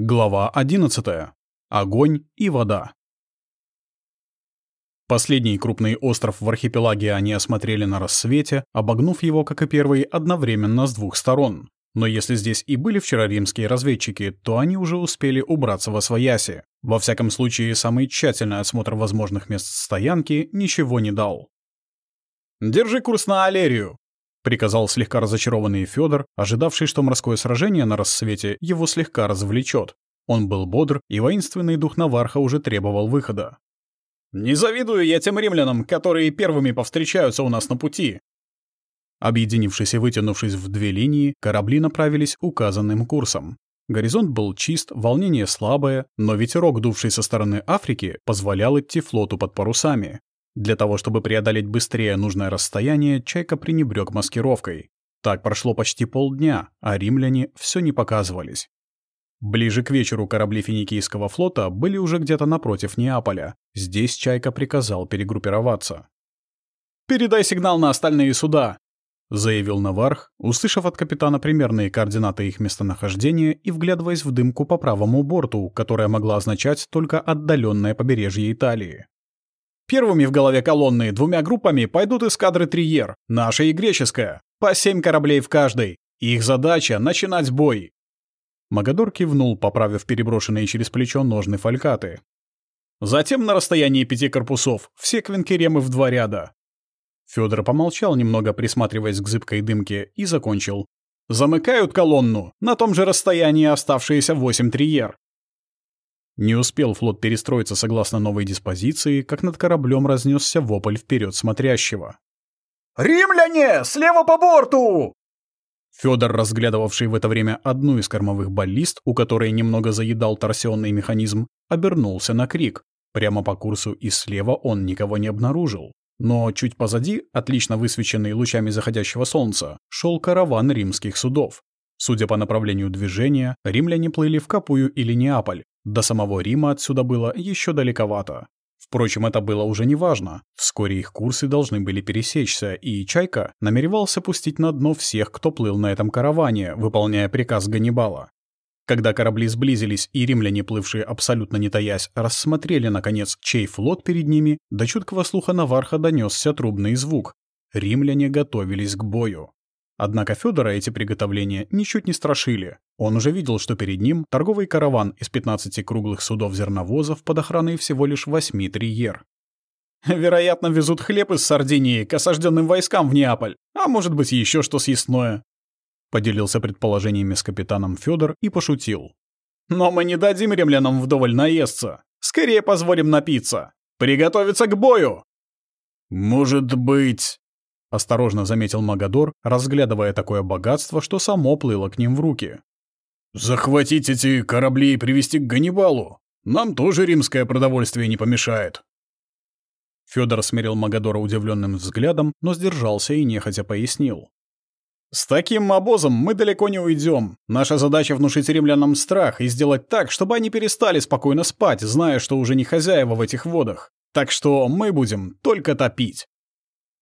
Глава 11. Огонь и вода. Последний крупный остров в архипелаге они осмотрели на рассвете, обогнув его, как и первый, одновременно с двух сторон. Но если здесь и были вчера римские разведчики, то они уже успели убраться во свояси. Во всяком случае, самый тщательный осмотр возможных мест стоянки ничего не дал. «Держи курс на Алерию!» — приказал слегка разочарованный Федор, ожидавший, что морское сражение на рассвете его слегка развлечет. Он был бодр, и воинственный дух Наварха уже требовал выхода. «Не завидую я тем римлянам, которые первыми повстречаются у нас на пути!» Объединившись и вытянувшись в две линии, корабли направились указанным курсом. Горизонт был чист, волнение слабое, но ветерок, дувший со стороны Африки, позволял идти флоту под парусами. Для того, чтобы преодолеть быстрее нужное расстояние, Чайка пренебрег маскировкой. Так прошло почти полдня, а римляне все не показывались. Ближе к вечеру корабли Финикийского флота были уже где-то напротив Неаполя. Здесь Чайка приказал перегруппироваться. «Передай сигнал на остальные суда», — заявил Наварх, услышав от капитана примерные координаты их местонахождения и вглядываясь в дымку по правому борту, которая могла означать только отдаленное побережье Италии. Первыми в голове колонны двумя группами пойдут эскадры Триер, наша и греческая, по семь кораблей в каждой. Их задача — начинать бой. Магадор кивнул, поправив переброшенные через плечо ножны фалькаты. Затем на расстоянии пяти корпусов все квинкеремы в два ряда. Федор помолчал немного, присматриваясь к зыбкой дымке, и закончил. Замыкают колонну, на том же расстоянии оставшиеся восемь триер. Не успел флот перестроиться согласно новой диспозиции, как над кораблем разнесся вопль вперед смотрящего. «Римляне! Слева по борту!» Федор, разглядывавший в это время одну из кормовых баллист, у которой немного заедал торсионный механизм, обернулся на крик. Прямо по курсу и слева он никого не обнаружил. Но чуть позади, отлично высвеченный лучами заходящего солнца, шел караван римских судов. Судя по направлению движения, римляне плыли в Капую или Неаполь, до самого Рима отсюда было еще далековато. Впрочем, это было уже не важно. Вскоре их курсы должны были пересечься, и Чайка намеревался пустить на дно всех, кто плыл на этом караване, выполняя приказ Ганнибала. Когда корабли сблизились и римляне, плывшие абсолютно не таясь, рассмотрели, наконец, чей флот перед ними, до чуткого слуха Наварха донесся трубный звук. Римляне готовились к бою. Однако Федора эти приготовления ничуть не страшили. Он уже видел, что перед ним торговый караван из 15 круглых судов-зерновозов под охраной всего лишь 8 триер. «Вероятно, везут хлеб из Сардинии к осажденным войскам в Неаполь, а может быть еще что съестное», — поделился предположениями с капитаном Федор и пошутил. «Но мы не дадим римлянам вдоволь наесться. Скорее позволим напиться. Приготовиться к бою!» «Может быть...» — осторожно заметил Магадор, разглядывая такое богатство, что само плыло к ним в руки. «Захватить эти корабли и привести к Ганнибалу? Нам тоже римское продовольствие не помешает». Федор смерил Магадора удивленным взглядом, но сдержался и нехотя пояснил. «С таким обозом мы далеко не уйдем. Наша задача внушить римлянам страх и сделать так, чтобы они перестали спокойно спать, зная, что уже не хозяева в этих водах. Так что мы будем только топить.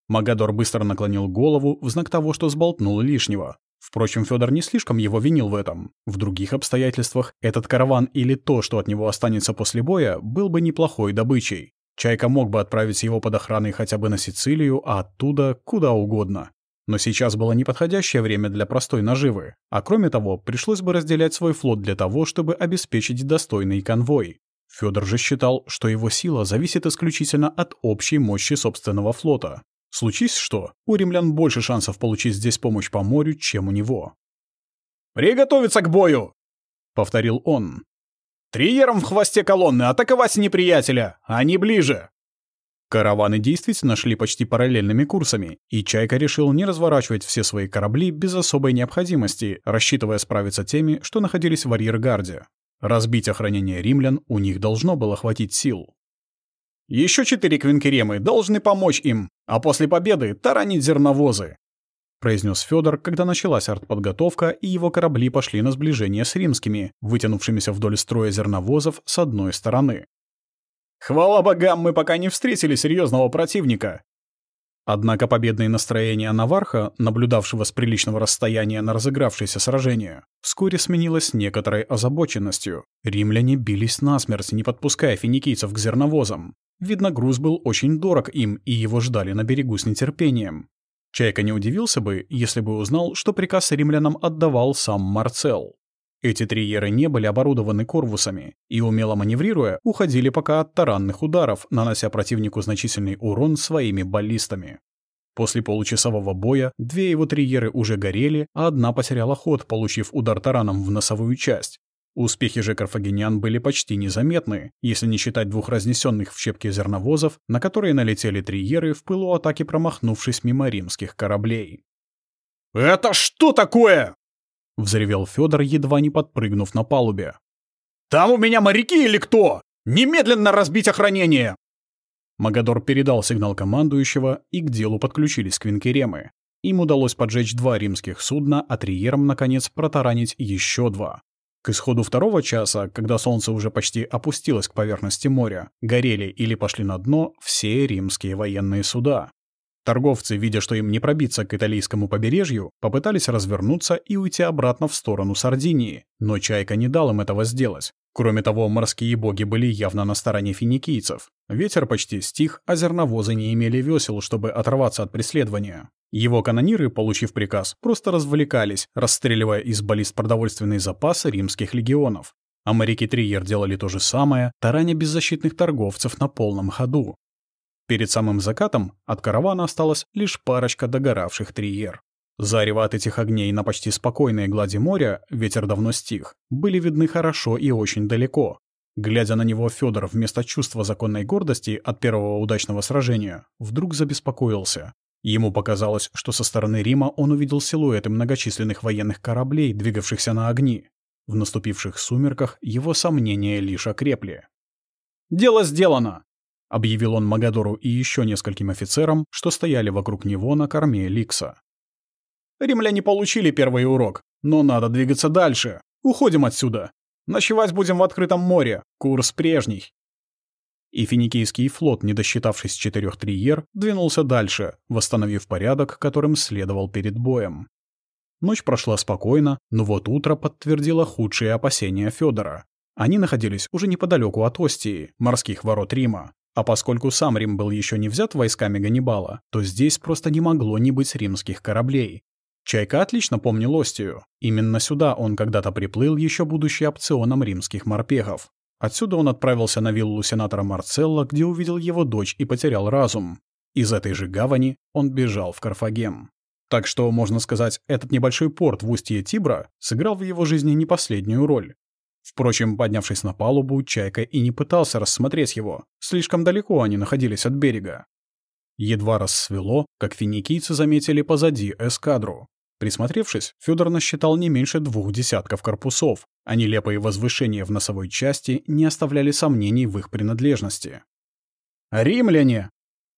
Магадор быстро наклонил голову в знак того, что сболтнул лишнего. Впрочем, Федор не слишком его винил в этом. В других обстоятельствах этот караван или то, что от него останется после боя, был бы неплохой добычей. Чайка мог бы отправить его под охраной хотя бы на Сицилию, а оттуда куда угодно. Но сейчас было неподходящее время для простой наживы, а кроме того, пришлось бы разделять свой флот для того, чтобы обеспечить достойный конвой. Федор же считал, что его сила зависит исключительно от общей мощи собственного флота. Случись что, у римлян больше шансов получить здесь помощь по морю, чем у него. «Приготовиться к бою!» — повторил он. «Триером в хвосте колонны атаковать неприятеля! Они ближе!» Караваны действительно шли почти параллельными курсами, и Чайка решил не разворачивать все свои корабли без особой необходимости, рассчитывая справиться теми, что находились в арьергарде. Разбить охранение римлян у них должно было хватить сил. Еще четыре квинкеремы должны помочь им, а после победы таранить зерновозы», — произнес Федор, когда началась артподготовка, и его корабли пошли на сближение с римскими, вытянувшимися вдоль строя зерновозов с одной стороны. «Хвала богам, мы пока не встретили серьезного противника!» Однако победное настроение Наварха, наблюдавшего с приличного расстояния на разыгравшееся сражение, вскоре сменилось некоторой озабоченностью. Римляне бились насмерть, не подпуская финикийцев к зерновозам. Видно, груз был очень дорог им, и его ждали на берегу с нетерпением. Чайка не удивился бы, если бы узнал, что приказ римлянам отдавал сам Марцел. Эти триеры не были оборудованы корвусами и, умело маневрируя, уходили пока от таранных ударов, нанося противнику значительный урон своими баллистами. После получасового боя две его триеры уже горели, а одна потеряла ход, получив удар тараном в носовую часть. Успехи же карфагенян были почти незаметны, если не считать двух разнесенных в щепки зерновозов, на которые налетели триеры в пылу атаки промахнувшись мимо римских кораблей. «Это что такое?» — взревел Федор, едва не подпрыгнув на палубе. «Там у меня моряки или кто? Немедленно разбить охранение!» Магадор передал сигнал командующего, и к делу подключились квинкеремы. Им удалось поджечь два римских судна, а триерам, наконец, протаранить еще два. К исходу второго часа, когда солнце уже почти опустилось к поверхности моря, горели или пошли на дно все римские военные суда. Торговцы, видя, что им не пробиться к итальянскому побережью, попытались развернуться и уйти обратно в сторону Сардинии, но Чайка не дал им этого сделать. Кроме того, морские боги были явно на стороне финикийцев. Ветер почти стих, а зерновозы не имели весел, чтобы оторваться от преследования. Его канониры, получив приказ, просто развлекались, расстреливая из баллист продовольственные запасы римских легионов. А моряки Триер делали то же самое, тараня беззащитных торговцев на полном ходу. Перед самым закатом от каравана осталась лишь парочка догоравших триер. Зарево от этих огней на почти спокойной глади моря, ветер давно стих, были видны хорошо и очень далеко. Глядя на него, Федор вместо чувства законной гордости от первого удачного сражения вдруг забеспокоился. Ему показалось, что со стороны Рима он увидел силуэты многочисленных военных кораблей, двигавшихся на огни. В наступивших сумерках его сомнения лишь окрепли. «Дело сделано!» — объявил он Магадору и еще нескольким офицерам, что стояли вокруг него на корме Ликса. «Римляне получили первый урок, но надо двигаться дальше. Уходим отсюда. Ночевать будем в открытом море. Курс прежний». И финикийский флот, не досчитавшись четырех триер, двинулся дальше, восстановив порядок, которым следовал перед боем. Ночь прошла спокойно, но вот утро подтвердило худшие опасения Федора. Они находились уже неподалеку от Остии, морских ворот Рима, а поскольку сам Рим был еще не взят войсками Ганнибала, то здесь просто не могло не быть римских кораблей. Чайка отлично помнил Остию. Именно сюда он когда-то приплыл, еще будучи опционом римских морпехов. Отсюда он отправился на виллу сенатора Марцелла, где увидел его дочь и потерял разум. Из этой же гавани он бежал в Карфаген. Так что, можно сказать, этот небольшой порт в устье Тибра сыграл в его жизни не последнюю роль. Впрочем, поднявшись на палубу, Чайка и не пытался рассмотреть его. Слишком далеко они находились от берега. Едва рассвело, как финикийцы заметили позади эскадру. Присмотревшись, Федор насчитал не меньше двух десятков корпусов, а нелепые возвышения в носовой части не оставляли сомнений в их принадлежности. «Римляне!»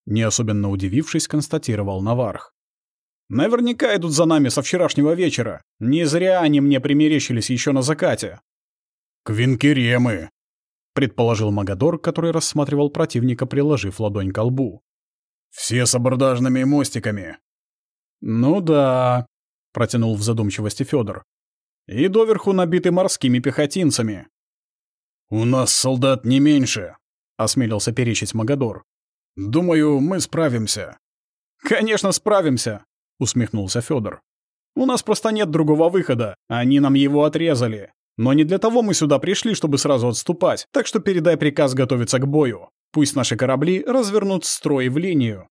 Не особенно удивившись, констатировал Наварх. «Наверняка идут за нами со вчерашнего вечера. Не зря они мне примерещились еще на закате. «Квинкеремы», — предположил Магадор, который рассматривал противника, приложив ладонь к лбу. «Все с абордажными мостиками». «Ну да», — протянул в задумчивости Федор. «И доверху набиты морскими пехотинцами». «У нас солдат не меньше», — осмелился перечить Магадор. «Думаю, мы справимся». «Конечно, справимся», — усмехнулся Федор. «У нас просто нет другого выхода. Они нам его отрезали. Но не для того мы сюда пришли, чтобы сразу отступать, так что передай приказ готовиться к бою. Пусть наши корабли развернут строй в линию».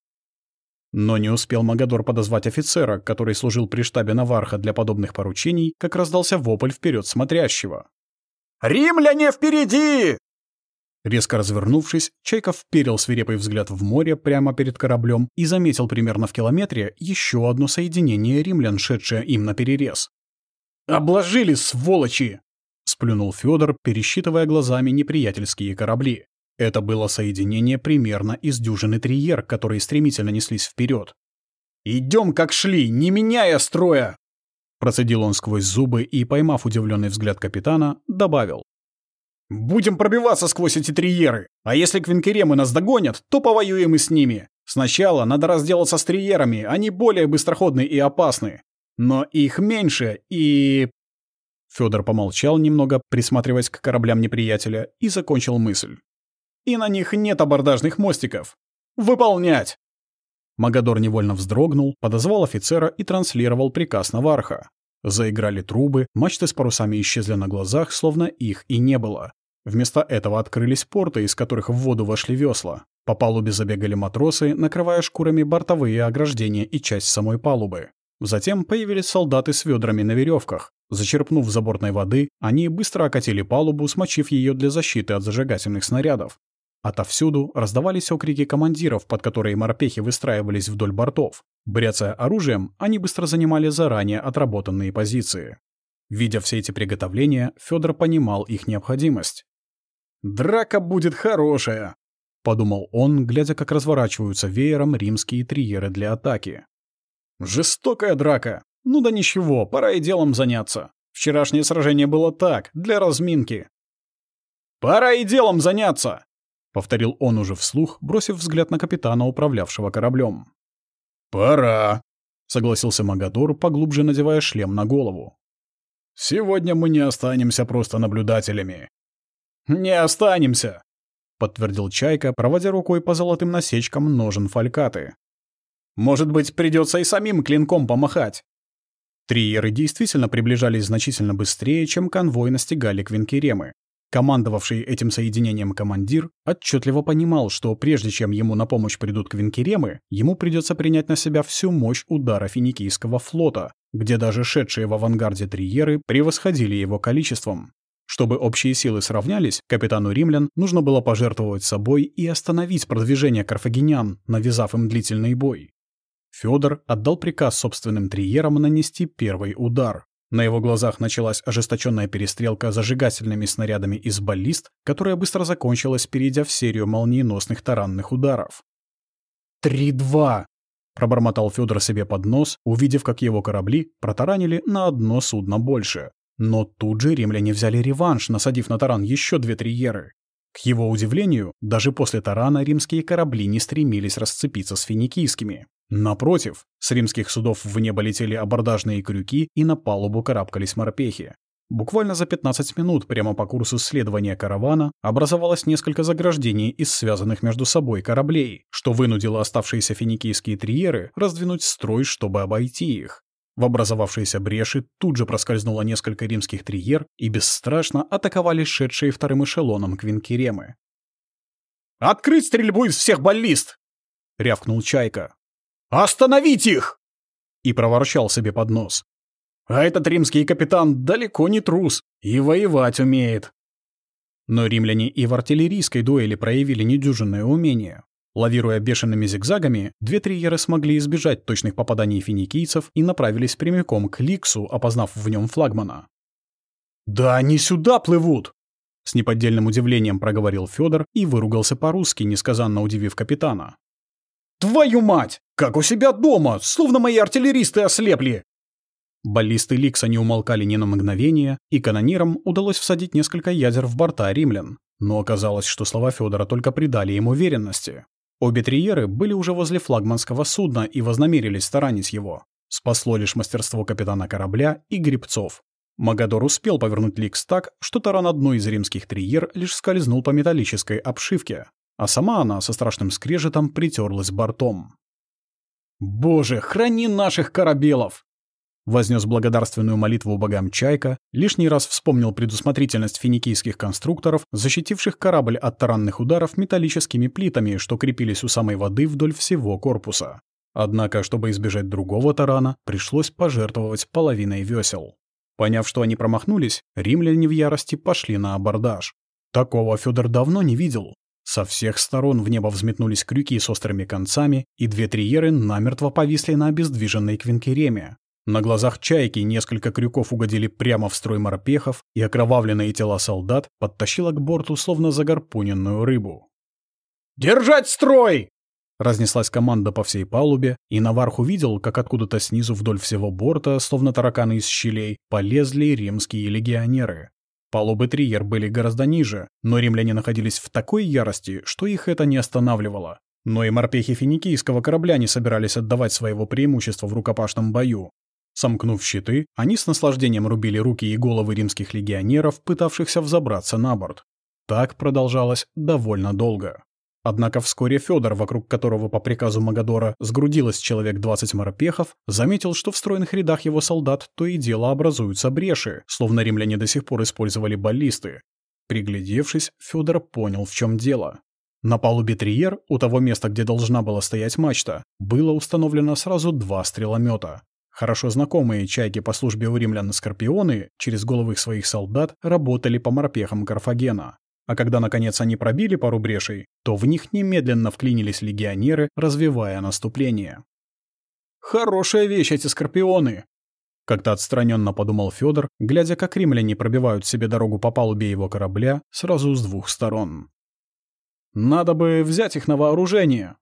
Но не успел Магадор подозвать офицера, который служил при штабе Наварха для подобных поручений, как раздался вопль вперед смотрящего. «Римляне впереди!» Резко развернувшись, Чайков вперил свирепый взгляд в море прямо перед кораблем и заметил примерно в километре еще одно соединение римлян, шедшее им на перерез. «Обложили, сволочи!» Сплюнул Федор, пересчитывая глазами неприятельские корабли. Это было соединение примерно из дюжины триер, которые стремительно неслись вперед. Идем, как шли, не меняя строя! Процедил он сквозь зубы и, поймав удивленный взгляд капитана, добавил. «Будем пробиваться сквозь эти триеры, а если квинкеремы нас догонят, то повоюем и с ними. Сначала надо разделаться с триерами, они более быстроходны и опасны. Но их меньше, и... Федор помолчал немного, присматриваясь к кораблям неприятеля, и закончил мысль. И на них нет абордажных мостиков. Выполнять! Магадор невольно вздрогнул, подозвал офицера и транслировал приказ Наварха. Заиграли трубы, мачты с парусами исчезли на глазах, словно их и не было. Вместо этого открылись порты, из которых в воду вошли весла. По палубе забегали матросы, накрывая шкурами бортовые ограждения и часть самой палубы. Затем появились солдаты с ведрами на веревках. Зачерпнув забортной воды, они быстро окатили палубу, смочив ее для защиты от зажигательных снарядов. Отовсюду раздавались окрики командиров, под которые морпехи выстраивались вдоль бортов. Бряцая оружием, они быстро занимали заранее отработанные позиции. Видя все эти приготовления, Федор понимал их необходимость. «Драка будет хорошая», — подумал он, глядя, как разворачиваются веером римские триеры для атаки. «Жестокая драка. Ну да ничего, пора и делом заняться. Вчерашнее сражение было так, для разминки». «Пора и делом заняться!» — повторил он уже вслух, бросив взгляд на капитана, управлявшего кораблем. «Пора», — согласился Магадор, поглубже надевая шлем на голову. «Сегодня мы не останемся просто наблюдателями. «Не останемся!» — подтвердил Чайка, проводя рукой по золотым насечкам ножен фалькаты. «Может быть, придется и самим клинком помахать?» Триеры действительно приближались значительно быстрее, чем конвой настигали Квинкеремы. Командовавший этим соединением командир отчетливо понимал, что прежде чем ему на помощь придут Квинкеремы, ему придется принять на себя всю мощь удара финикийского флота, где даже шедшие в авангарде триеры превосходили его количеством. Чтобы общие силы сравнялись, капитану римлян нужно было пожертвовать собой и остановить продвижение карфагенян, навязав им длительный бой. Фёдор отдал приказ собственным триерам нанести первый удар. На его глазах началась ожесточенная перестрелка зажигательными снарядами из баллист, которая быстро закончилась, перейдя в серию молниеносных таранных ударов. «Три-два!» — пробормотал Фёдор себе под нос, увидев, как его корабли протаранили на одно судно больше. Но тут же римляне взяли реванш, насадив на таран еще две триеры. К его удивлению, даже после тарана римские корабли не стремились расцепиться с финикийскими. Напротив, с римских судов в небо летели абордажные крюки и на палубу карабкались морпехи. Буквально за 15 минут прямо по курсу следования каравана образовалось несколько заграждений из связанных между собой кораблей, что вынудило оставшиеся финикийские триеры раздвинуть строй, чтобы обойти их. В образовавшиеся бреши тут же проскользнуло несколько римских триер и бесстрашно атаковали шедшие вторым эшелоном квинкеремы. «Открыть стрельбу из всех баллист!» — рявкнул Чайка. «Остановить их!» И проворчал себе под нос. «А этот римский капитан далеко не трус и воевать умеет». Но римляне и в артиллерийской дуэли проявили недюжинное умение. Лавируя бешеными зигзагами, две триеры смогли избежать точных попаданий финикийцев и направились прямиком к Ликсу, опознав в нем флагмана. «Да они сюда плывут!» С неподдельным удивлением проговорил Федор и выругался по-русски, несказанно удивив капитана. «Твою мать! Как у себя дома! Словно мои артиллеристы ослепли!» Баллисты Ликса не умолкали ни на мгновение, и канонирам удалось всадить несколько ядер в борта римлян. Но оказалось, что слова Федора только придали им уверенности. Обе триеры были уже возле флагманского судна и вознамерились таранить его. Спасло лишь мастерство капитана корабля и грибцов. Магадор успел повернуть Ликс так, что таран одной из римских триер лишь скользнул по металлической обшивке, а сама она со страшным скрежетом притерлась бортом. «Боже, храни наших корабелов!» Вознес благодарственную молитву богам Чайка, лишний раз вспомнил предусмотрительность финикийских конструкторов, защитивших корабль от таранных ударов металлическими плитами, что крепились у самой воды вдоль всего корпуса. Однако, чтобы избежать другого тарана, пришлось пожертвовать половиной весел. Поняв, что они промахнулись, римляне в ярости пошли на абордаж. Такого Федор давно не видел. Со всех сторон в небо взметнулись крюки с острыми концами, и две триеры намертво повисли на обездвиженной квинкереме. На глазах чайки несколько крюков угодили прямо в строй морпехов, и окровавленные тела солдат подтащило к борту словно загорпуненную рыбу. «Держать строй!» Разнеслась команда по всей палубе, и Наварх увидел, как откуда-то снизу вдоль всего борта, словно тараканы из щелей, полезли римские легионеры. Палубы Триер были гораздо ниже, но римляне находились в такой ярости, что их это не останавливало. Но и морпехи финикийского корабля не собирались отдавать своего преимущества в рукопашном бою. Сомкнув щиты, они с наслаждением рубили руки и головы римских легионеров, пытавшихся взобраться на борт. Так продолжалось довольно долго. Однако вскоре Федор, вокруг которого по приказу Магадора сгрудилось человек 20 морпехов, заметил, что в стройных рядах его солдат то и дело образуются бреши, словно римляне до сих пор использовали баллисты. Приглядевшись, Федор понял, в чем дело. На палубе Триер, у того места, где должна была стоять мачта, было установлено сразу два стреломета. Хорошо знакомые чайки по службе у римлян Скорпионы через головы своих солдат работали по морпехам Карфагена. А когда, наконец, они пробили пару брешей, то в них немедленно вклинились легионеры, развивая наступление. «Хорошая вещь эти Скорпионы!» Как-то отстраненно подумал Федор, глядя, как римляне пробивают себе дорогу по палубе его корабля сразу с двух сторон. Надо бы взять их на вооружение.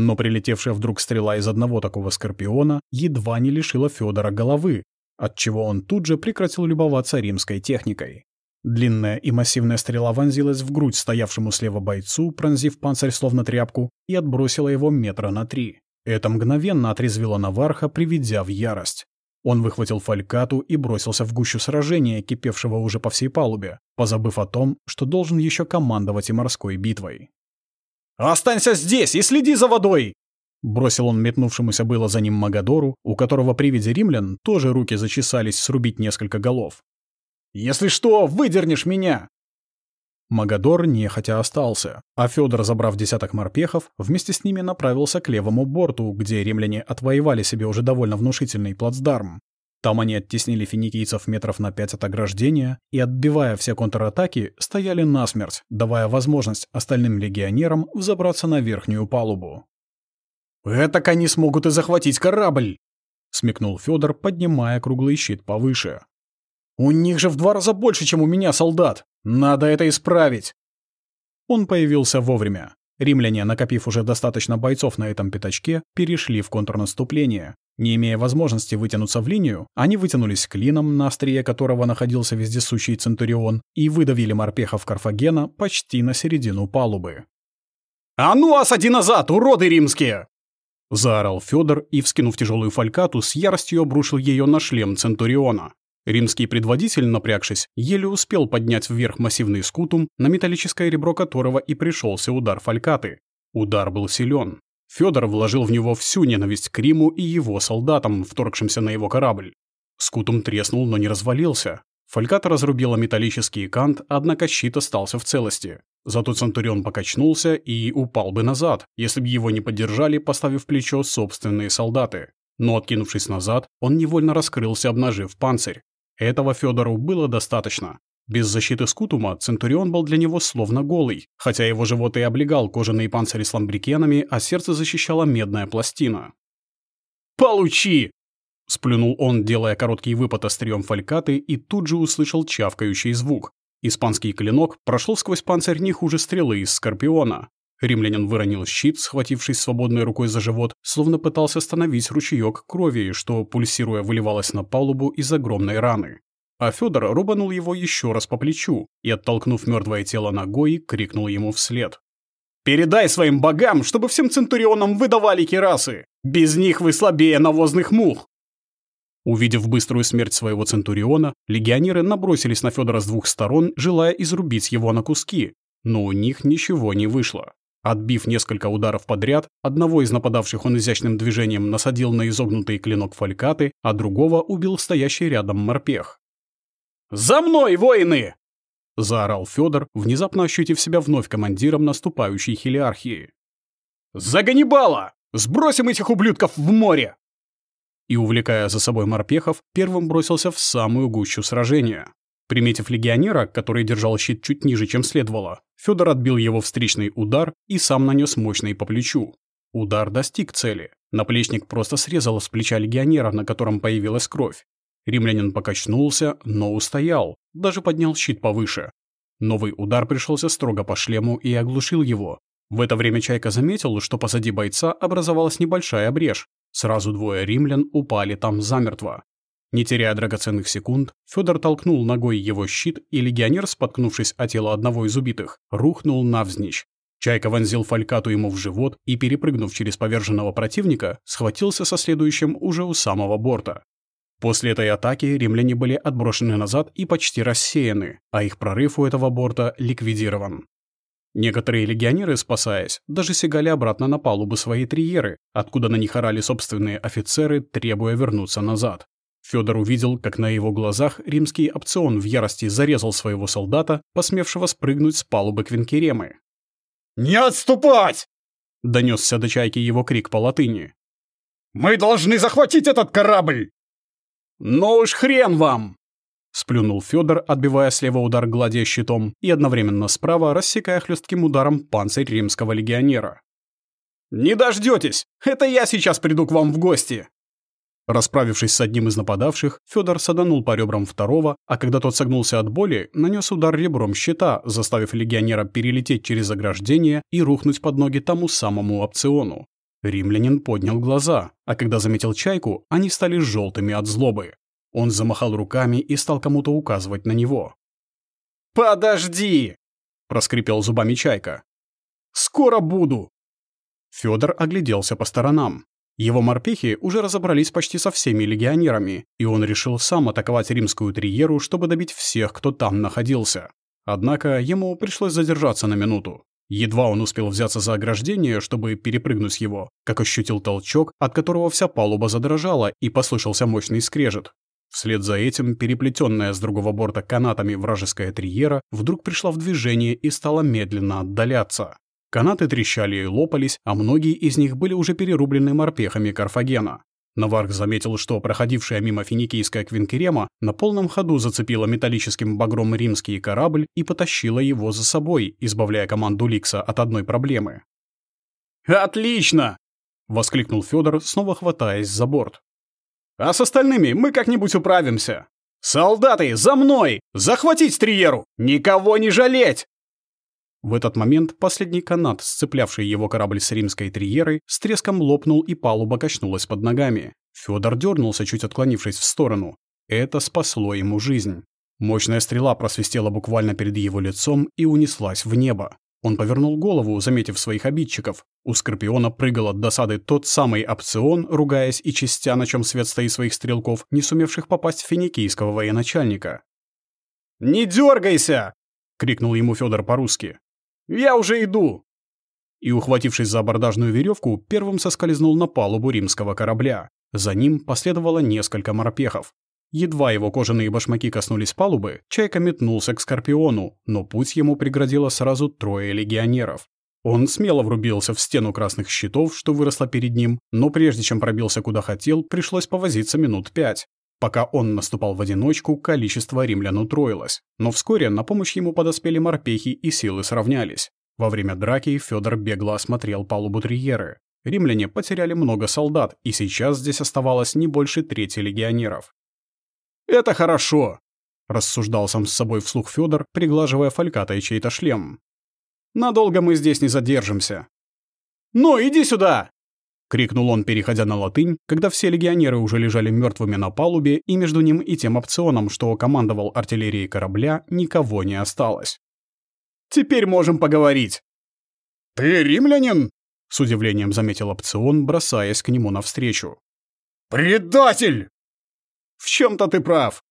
Но прилетевшая вдруг стрела из одного такого скорпиона едва не лишила Федора головы, отчего он тут же прекратил любоваться римской техникой. Длинная и массивная стрела вонзилась в грудь стоявшему слева бойцу, пронзив панцирь словно тряпку, и отбросила его метра на три. Это мгновенно отрезвило Наварха, приведя в ярость. Он выхватил фалькату и бросился в гущу сражения, кипевшего уже по всей палубе, позабыв о том, что должен еще командовать и морской битвой. «Останься здесь и следи за водой!» Бросил он метнувшемуся было за ним Магадору, у которого при виде римлян тоже руки зачесались срубить несколько голов. «Если что, выдернешь меня!» Магадор нехотя остался, а Федор, забрав десяток морпехов, вместе с ними направился к левому борту, где римляне отвоевали себе уже довольно внушительный плацдарм. Там они оттеснили финикийцев метров на пять от ограждения и, отбивая все контратаки, стояли насмерть, давая возможность остальным легионерам взобраться на верхнюю палубу. «Этак они смогут и захватить корабль!» — смекнул Федор, поднимая круглый щит повыше. «У них же в два раза больше, чем у меня солдат! Надо это исправить!» Он появился вовремя. Римляне, накопив уже достаточно бойцов на этом пятачке, перешли в контрнаступление. Не имея возможности вытянуться в линию, они вытянулись клином, на острие которого находился вездесущий Центурион, и выдавили морпехов Карфагена почти на середину палубы. «А ну, осади назад, уроды римские!» Заорал Федор и, вскинув тяжелую фалькату, с яростью обрушил ее на шлем Центуриона. Римский предводитель, напрягшись, еле успел поднять вверх массивный скутум, на металлическое ребро которого и пришелся удар фалькаты. Удар был силен. Федор вложил в него всю ненависть к Риму и его солдатам, вторгшимся на его корабль. Скутум треснул, но не развалился. Фальката разрубила металлический кант, однако щит остался в целости. Зато Центурион покачнулся и упал бы назад, если бы его не поддержали, поставив плечо собственные солдаты. Но, откинувшись назад, он невольно раскрылся, обнажив панцирь. Этого Федору было достаточно. Без защиты скутума Центурион был для него словно голый, хотя его живот и облегал кожаные панцири с ламбрикенами, а сердце защищала медная пластина. «Получи!» — сплюнул он, делая короткий выпад острием фалькаты, и тут же услышал чавкающий звук. Испанский клинок прошел сквозь панцирь не хуже стрелы из скорпиона. Римлянин выронил щит, схватившись свободной рукой за живот, словно пытался остановить ручеек крови, что, пульсируя, выливалось на палубу из огромной раны. А Федор рубанул его еще раз по плечу и, оттолкнув мертвое тело ногой, крикнул ему вслед. «Передай своим богам, чтобы всем центурионам выдавали керасы! Без них вы слабее навозных мух!» Увидев быструю смерть своего центуриона, легионеры набросились на Федора с двух сторон, желая изрубить его на куски, но у них ничего не вышло. Отбив несколько ударов подряд, одного из нападавших он изящным движением насадил на изогнутый клинок фалькаты, а другого убил стоящий рядом морпех. «За мной, воины!» — заорал Федор, внезапно ощутив себя вновь командиром наступающей хилиархии. «За Ганнибала! Сбросим этих ублюдков в море!» И, увлекая за собой морпехов, первым бросился в самую гущу сражения. Приметив легионера, который держал щит чуть ниже, чем следовало, Федор отбил его встречный удар и сам нанес мощный по плечу. Удар достиг цели. Наплечник просто срезал с плеча легионера, на котором появилась кровь. Римлянин покачнулся, но устоял, даже поднял щит повыше. Новый удар пришелся строго по шлему и оглушил его. В это время Чайка заметил, что позади бойца образовалась небольшая брешь. Сразу двое римлян упали там замертво. Не теряя драгоценных секунд, Федор толкнул ногой его щит, и легионер, споткнувшись о тело одного из убитых, рухнул навзничь. Чайка вонзил фалькату ему в живот и, перепрыгнув через поверженного противника, схватился со следующим уже у самого борта. После этой атаки римляне были отброшены назад и почти рассеяны, а их прорыв у этого борта ликвидирован. Некоторые легионеры, спасаясь, даже сигали обратно на палубы своей триеры, откуда на них орали собственные офицеры, требуя вернуться назад. Федор увидел, как на его глазах римский опцион в ярости зарезал своего солдата, посмевшего спрыгнуть с палубы Квинкеремы. «Не отступать!» — донесся до чайки его крик по латыни. «Мы должны захватить этот корабль!» «Ну уж хрен вам!» Сплюнул Федор, отбивая слева удар гладя щитом, и одновременно справа рассекая хлестким ударом панцирь римского легионера. «Не дождетесь! Это я сейчас приду к вам в гости!» Расправившись с одним из нападавших, Федор саданул по ребрам второго, а когда тот согнулся от боли, нанес удар ребром щита, заставив легионера перелететь через ограждение и рухнуть под ноги тому самому опциону. Римлянин поднял глаза, а когда заметил чайку, они стали желтыми от злобы. Он замахал руками и стал кому-то указывать на него. «Подожди!» — проскрипел зубами чайка. «Скоро буду!» Федор огляделся по сторонам. Его морпехи уже разобрались почти со всеми легионерами, и он решил сам атаковать римскую триеру, чтобы добить всех, кто там находился. Однако ему пришлось задержаться на минуту. Едва он успел взяться за ограждение, чтобы перепрыгнуть его, как ощутил толчок, от которого вся палуба задрожала и послышался мощный скрежет. Вслед за этим переплетенная с другого борта канатами вражеская триера вдруг пришла в движение и стала медленно отдаляться. Канаты трещали и лопались, а многие из них были уже перерублены морпехами Карфагена. Наварх заметил, что проходившая мимо финикийская Квинкерема на полном ходу зацепила металлическим багром римский корабль и потащила его за собой, избавляя команду Ликса от одной проблемы. «Отлично!» — воскликнул Федор, снова хватаясь за борт. «А с остальными мы как-нибудь управимся. Солдаты, за мной! Захватить Триеру! Никого не жалеть!» В этот момент последний канат, сцеплявший его корабль с римской триерой, с треском лопнул и палуба качнулась под ногами. Федор дернулся, чуть отклонившись в сторону. Это спасло ему жизнь. Мощная стрела просвистела буквально перед его лицом и унеслась в небо. Он повернул голову, заметив своих обидчиков. У Скорпиона прыгал от досады тот самый опцион, ругаясь и чистя, на чем свет стоит своих стрелков, не сумевших попасть в финикийского военачальника. «Не дергайся!» — крикнул ему Федор по-русски. Я уже иду!» И, ухватившись за абордажную веревку, первым соскользнул на палубу римского корабля. За ним последовало несколько морпехов. Едва его кожаные башмаки коснулись палубы, Чайка метнулся к Скорпиону, но путь ему преградило сразу трое легионеров. Он смело врубился в стену красных щитов, что выросло перед ним, но прежде чем пробился куда хотел, пришлось повозиться минут пять. Пока он наступал в одиночку, количество римлян утроилось, но вскоре на помощь ему подоспели морпехи и силы сравнялись. Во время драки Федор бегло осмотрел палубу Триеры. Римляне потеряли много солдат, и сейчас здесь оставалось не больше трети легионеров. «Это хорошо!» — рассуждал сам с собой вслух Федор, приглаживая фалькатой чей-то шлем. «Надолго мы здесь не задержимся». «Ну, иди сюда!» — крикнул он, переходя на латынь, когда все легионеры уже лежали мертвыми на палубе, и между ним и тем опционом, что командовал артиллерией корабля, никого не осталось. «Теперь можем поговорить!» «Ты римлянин?» — с удивлением заметил опцион, бросаясь к нему навстречу. «Предатель!» «В чем-то ты прав!»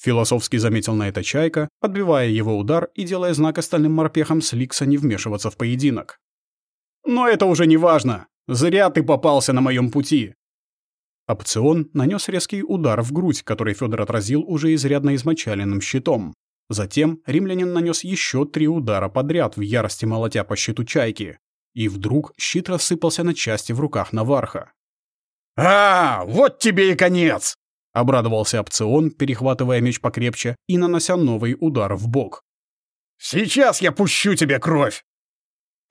Философски заметил на это Чайка, отбивая его удар и делая знак остальным морпехам Сликса не вмешиваться в поединок. «Но это уже не важно. Зря ты попался на моем пути!» Опцион нанес резкий удар в грудь, который Федор отразил уже изрядно измочаленным щитом. Затем римлянин нанес еще три удара подряд в ярости молотя по щиту чайки. И вдруг щит рассыпался на части в руках Наварха. «А, вот тебе и конец!» — обрадовался опцион, перехватывая меч покрепче и нанося новый удар в бок. «Сейчас я пущу тебе кровь!»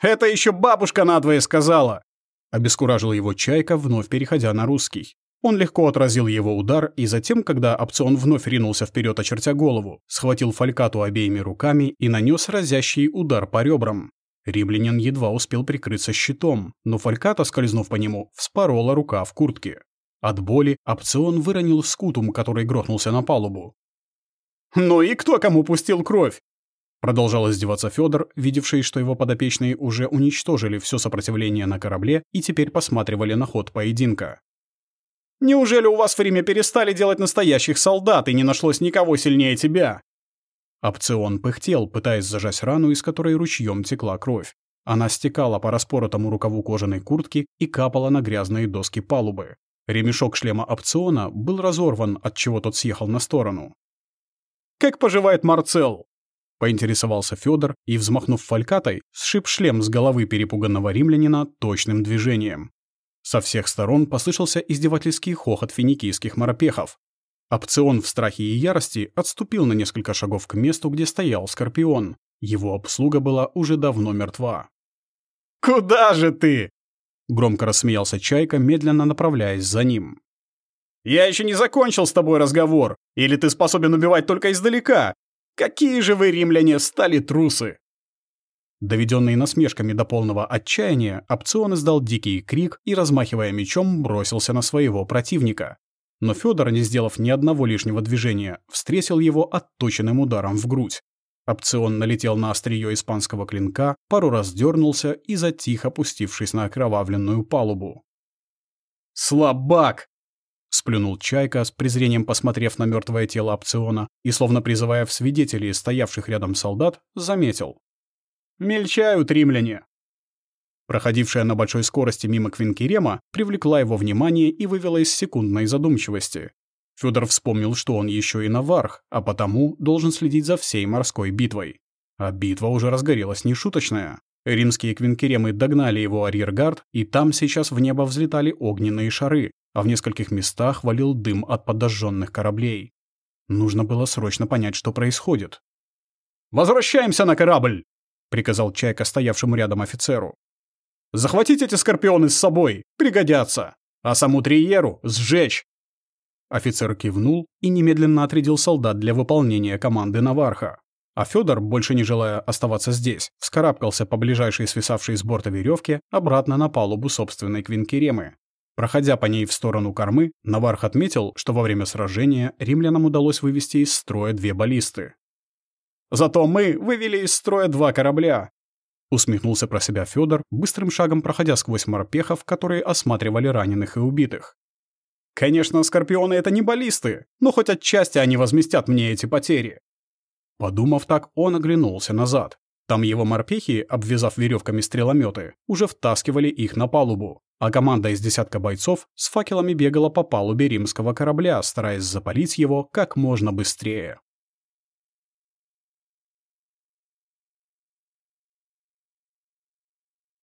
«Это еще бабушка надвое сказала!» Обескуражил его Чайка, вновь переходя на русский. Он легко отразил его удар, и затем, когда опцион вновь ринулся вперед, очертя голову, схватил фалькату обеими руками и нанес разящий удар по ребрам. Римлянин едва успел прикрыться щитом, но фальката, скользнув по нему, вспорола рука в куртке. От боли опцион выронил скутум, который грохнулся на палубу. «Ну и кто кому пустил кровь?» Продолжал издеваться Федор, видевший, что его подопечные уже уничтожили все сопротивление на корабле и теперь посматривали на ход поединка. «Неужели у вас в Риме перестали делать настоящих солдат и не нашлось никого сильнее тебя?» Опцион пыхтел, пытаясь зажать рану, из которой ручьем текла кровь. Она стекала по распоротому рукаву кожаной куртки и капала на грязные доски палубы. Ремешок шлема опциона был разорван, от чего тот съехал на сторону. «Как поживает Марцел?» — поинтересовался Федор и, взмахнув фалькатой, сшиб шлем с головы перепуганного римлянина точным движением. Со всех сторон послышался издевательский хохот финикийских морпехов. Опцион в страхе и ярости отступил на несколько шагов к месту, где стоял Скорпион. Его обслуга была уже давно мертва. «Куда же ты?» Громко рассмеялся Чайка, медленно направляясь за ним. «Я еще не закончил с тобой разговор. Или ты способен убивать только издалека? Какие же вы, римляне, стали трусы!» Доведенный насмешками до полного отчаяния, опцион издал дикий крик и, размахивая мечом, бросился на своего противника. Но Федор, не сделав ни одного лишнего движения, встретил его отточенным ударом в грудь. Опцион налетел на острие испанского клинка, пару раз дернулся и затих, опустившись на окровавленную палубу. «Слабак!» — сплюнул Чайка, с презрением посмотрев на мертвое тело опциона и, словно призывая в свидетелей стоявших рядом солдат, заметил. «Мельчают римляне!» Проходившая на большой скорости мимо Квинкерема привлекла его внимание и вывела из секундной задумчивости. Федор вспомнил, что он еще и наварх, а потому должен следить за всей морской битвой. А битва уже разгорелась нешуточная. Римские квинкеремы догнали его арьергард, и там сейчас в небо взлетали огненные шары, а в нескольких местах валил дым от подожженных кораблей. Нужно было срочно понять, что происходит. «Возвращаемся на корабль!» — приказал Чайка стоявшему рядом офицеру. «Захватить эти скорпионы с собой, пригодятся, а саму Триеру сжечь, Офицер кивнул и немедленно отрядил солдат для выполнения команды Наварха. А Федор, больше не желая оставаться здесь, вскарабкался по ближайшей свисавшей с борта веревке обратно на палубу собственной квинкеремы. Проходя по ней в сторону кормы, Наварх отметил, что во время сражения римлянам удалось вывести из строя две баллисты. «Зато мы вывели из строя два корабля», усмехнулся про себя Федор, быстрым шагом проходя сквозь морпехов, которые осматривали раненых и убитых. Конечно, скорпионы — это не баллисты, но хоть отчасти они возместят мне эти потери. Подумав так, он оглянулся назад. Там его морпехи, обвязав веревками стрелометы, уже втаскивали их на палубу, а команда из десятка бойцов с факелами бегала по палубе римского корабля, стараясь запалить его как можно быстрее.